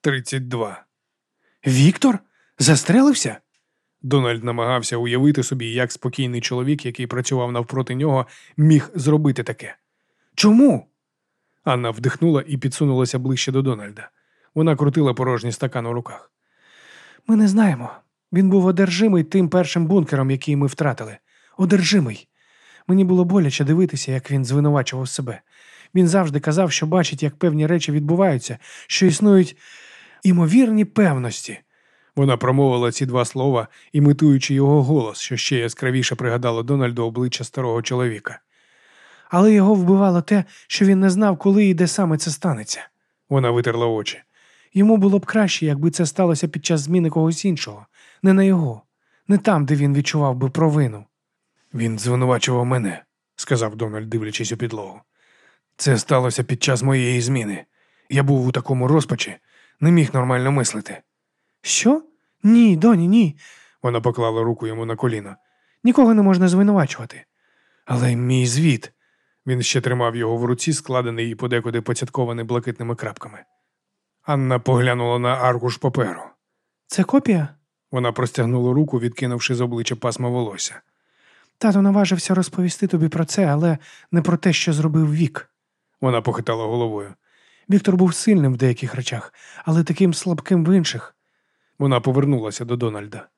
32. Віктор? Застрелився? Дональд намагався уявити собі, як спокійний чоловік, який працював навпроти нього, міг зробити таке. Чому? Анна вдихнула і підсунулася ближче до Дональда. Вона крутила порожній стакан у руках. Ми не знаємо. Він був одержимий тим першим бункером, який ми втратили. Одержимий. Мені було боляче дивитися, як він звинувачував себе. Він завжди казав, що бачить, як певні речі відбуваються, що існують імовірні певності. Вона промовила ці два слова, імітуючи його голос, що ще яскравіше пригадало Дональду обличчя старого чоловіка. Але його вбивало те, що він не знав, коли і де саме це станеться. Вона витерла очі. Йому було б краще, якби це сталося під час зміни когось іншого, не на його, не там, де він відчував би провину. Він звинувачував мене, сказав Дональд, дивлячись у підлогу. Це сталося під час моєї зміни. Я був у такому розпачі, не міг нормально мислити. Що? Ні, доні, ні. Вона поклала руку йому на коліно. Нікого не можна звинувачувати. Але мій звіт. Він ще тримав його в руці, складений і подекуди поцяткований блакитними крапками. Анна поглянула на аркуш паперу. Це копія? Вона простягнула руку, відкинувши з обличчя пасма волосся. Тато наважився розповісти тобі про це, але не про те, що зробив вік. Вона похитала головою. Віктор був сильним в деяких речах, але таким слабким в інших. Вона повернулася до Дональда.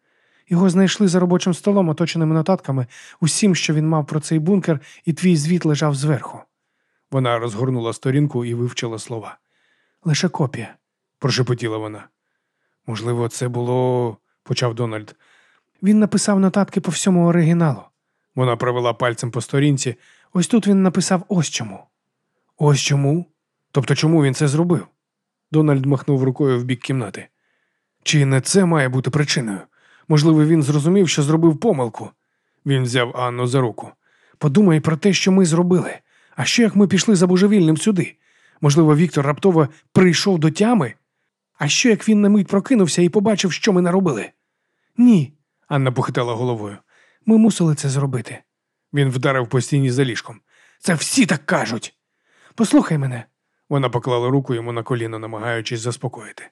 Його знайшли за робочим столом, оточеними нотатками, усім, що він мав про цей бункер, і твій звіт лежав зверху. Вона розгорнула сторінку і вивчила слова. Лише копія, прошепотіла вона. Можливо, це було, почав Дональд. Він написав нотатки по всьому оригіналу. Вона провела пальцем по сторінці. Ось тут він написав ось чому. Ось чому? Тобто чому він це зробив? Дональд махнув рукою в бік кімнати. Чи не це має бути причиною? Можливо, він зрозумів, що зробив помилку. Він взяв Анну за руку. Подумай про те, що ми зробили. А що як ми пішли за божевільним сюди? Можливо, Віктор раптово прийшов до тями? А що як він на мить прокинувся і побачив, що ми наробили? Ні, Анна похитала головою. Ми мусили це зробити. Він вдарив по стіні за ліжком. Це всі так кажуть. Послухай мене. Вона поклала руку йому на коліно, намагаючись заспокоїти.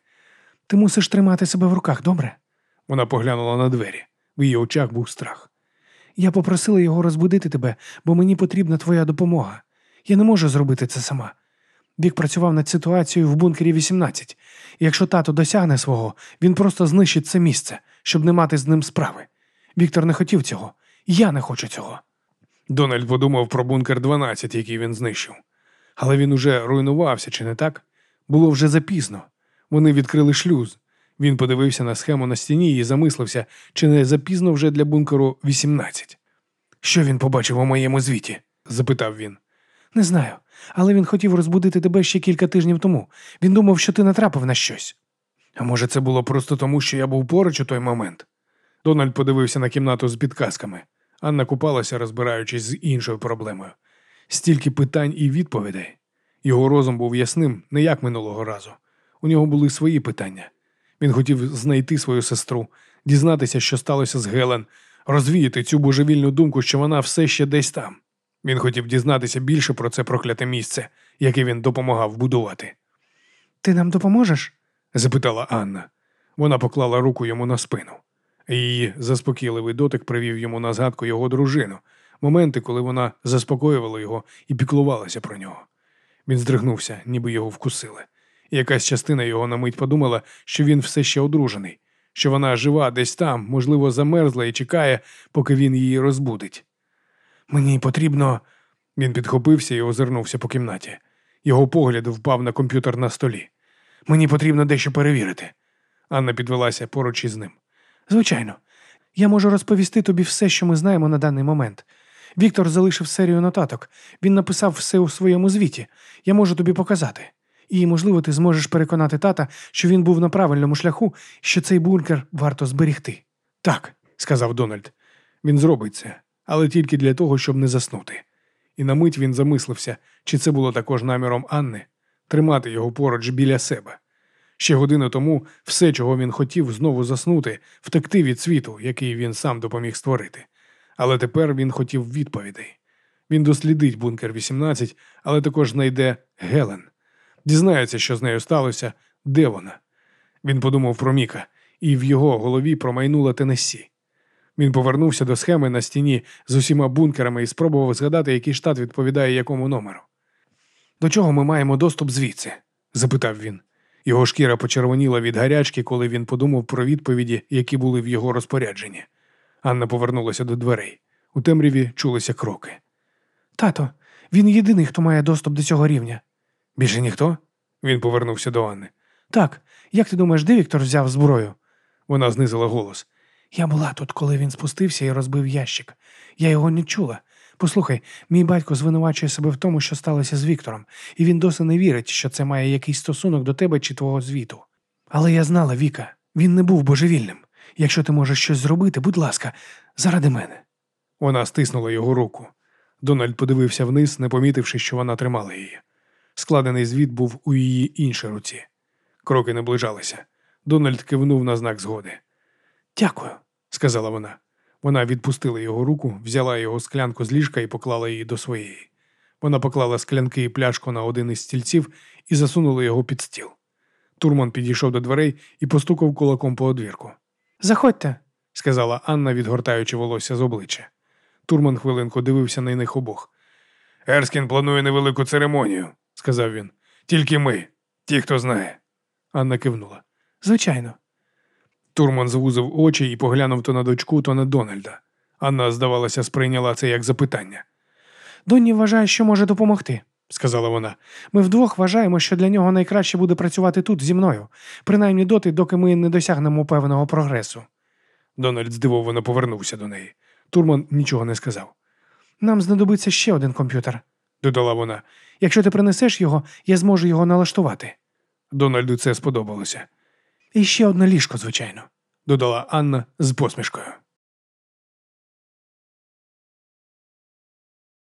Ти мусиш тримати себе в руках, добре? Вона поглянула на двері. В її очах був страх. Я попросила його розбудити тебе, бо мені потрібна твоя допомога. Я не можу зробити це сама. Вік працював над ситуацією в бункері 18. Якщо тато досягне свого, він просто знищить це місце, щоб не мати з ним справи. Віктор не хотів цього. Я не хочу цього. Дональд подумав про бункер 12, який він знищив. Але він уже руйнувався, чи не так? Було вже запізно. Вони відкрили шлюз. Він подивився на схему на стіні і замислився, чи не запізно вже для бункеру 18. Що він побачив у моєму звіті? запитав він. Не знаю, але він хотів розбудити тебе ще кілька тижнів тому. Він думав, що ти натрапив на щось. А може, це було просто тому, що я був поруч у той момент? Дональд подивився на кімнату з підказками. Анна купалася, розбираючись з іншою проблемою. Стільки питань і відповідей. Його розум був ясним, не як минулого разу. У нього були свої питання. Він хотів знайти свою сестру, дізнатися, що сталося з Гелен, розвіяти цю божевільну думку, що вона все ще десь там. Він хотів дізнатися більше про це прокляте місце, яке він допомагав будувати. Ти нам допоможеш? запитала Анна. Вона поклала руку йому на спину. Її заспокійливий дотик привів йому на згадку його дружину, моменти, коли вона заспокоювала його і піклувалася про нього. Він здригнувся, ніби його вкусили. Якась частина його на мить подумала, що він все ще одружений, що вона жива десь там, можливо, замерзла і чекає, поки він її розбудить. Мені потрібно. Він підхопився і озирнувся по кімнаті. Його погляд впав на комп'ютер на столі. Мені потрібно дещо перевірити. Анна підвелася поруч із ним. Звичайно, я можу розповісти тобі все, що ми знаємо на даний момент. Віктор залишив серію нотаток. Він написав все у своєму звіті. Я можу тобі показати. І, можливо, ти зможеш переконати тата, що він був на правильному шляху, що цей бункер варто зберігти. Так, сказав Дональд. Він зробить це, але тільки для того, щоб не заснути. І на мить він замислився, чи це було також наміром Анни тримати його поруч біля себе. Ще годину тому все, чого він хотів, знову заснути, втекти від світу, який він сам допоміг створити. Але тепер він хотів відповідей. Він дослідить бункер 18, але також знайде Гелен. Дізнається, що з нею сталося, де вона. Він подумав про Міка, і в його голові промайнула Теннессі. Він повернувся до схеми на стіні з усіма бункерами і спробував згадати, який штат відповідає якому номеру. До чого ми маємо доступ звідси? запитав він. Його шкіра почервоніла від гарячки, коли він подумав про відповіді, які були в його розпорядженні. Анна повернулася до дверей. У темряві чулися кроки. Тато, він єдиний, хто має доступ до цього рівня. Більше ніхто? Він повернувся до Анни. Так, як ти думаєш, де Віктор взяв зброю? Вона знизила голос. Я була тут, коли він спустився і розбив ящик. Я його не чула. Послухай, мій батько звинувачує себе в тому, що сталося з Віктором, і він досі не вірить, що це має якийсь стосунок до тебе чи твого звіту. Але я знала, Віка, він не був божевільним. Якщо ти можеш щось зробити, будь ласка, заради мене. Вона стиснула його руку. Дональд подивився вниз, не помітивши, що вона тримала її. Складений звіт був у її іншій руці. Кроки наближалися. Дональд кивнув на знак згоди. Дякую. сказала вона. Вона відпустила його руку, взяла його склянку з ліжка і поклала її до своєї. Вона поклала склянки і пляшку на один із стільців і засунула його під стіл. Турман підійшов до дверей і постукав кулаком по одвірку. Заходьте. сказала Анна, відгортаючи волосся з обличчя. Турман хвилинку дивився на них обох. Ерскін планує невелику церемонію, сказав він. Тільки ми, ті, хто знає. Анна кивнула. Звичайно. Турман звузив очі і поглянув то на дочку, то на Дональда. Анна, здавалося, сприйняла це як запитання, Донні вважає, що може допомогти. Сказала вона. Ми вдвох вважаємо, що для нього найкраще буде працювати тут зі мною, принаймні доти, доки ми не досягнемо певного прогресу. Дональд здивовано повернувся до неї. Турман нічого не сказав. Нам знадобиться ще один комп'ютер. Додала вона. Якщо ти принесеш його, я зможу його налаштувати. Дональду це сподобалося, І ще одне ліжко, звичайно. додала Анна з посмішкою.